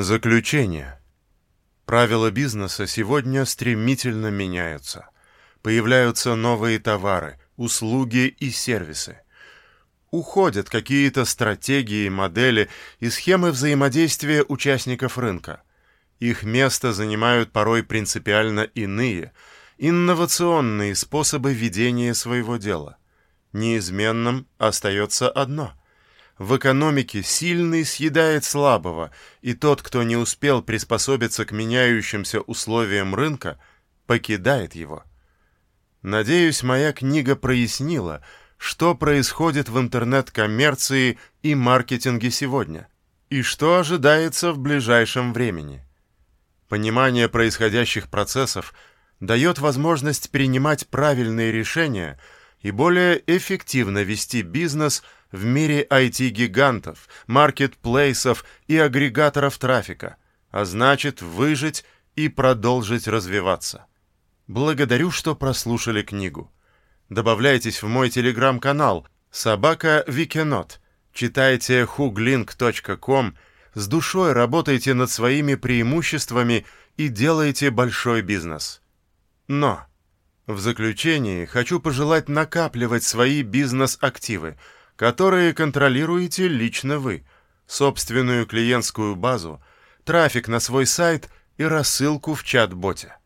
Заключение. Правила бизнеса сегодня стремительно меняются. Появляются новые товары, услуги и сервисы. Уходят какие-то стратегии, модели и схемы взаимодействия участников рынка. Их место занимают порой принципиально иные, инновационные способы ведения своего дела. Неизменным остается одно – в экономике сильный съедает слабого, и тот, кто не успел приспособиться к меняющимся условиям рынка, покидает его. Надеюсь, моя книга прояснила, что происходит в интернет-коммерции и маркетинге сегодня, и что ожидается в ближайшем времени. Понимание происходящих процессов дает возможность принимать правильные решения и более эффективно вести бизнес – в мире IT-гигантов, маркетплейсов и агрегаторов трафика, а значит выжить и продолжить развиваться. Благодарю, что прослушали книгу. Добавляйтесь в мой телеграм-канал «Собака Викенот», читайте huglink.com, с душой работайте над своими преимуществами и делайте большой бизнес. Но в заключении хочу пожелать накапливать свои бизнес-активы – которые контролируете лично вы, собственную клиентскую базу, трафик на свой сайт и рассылку в чат-боте.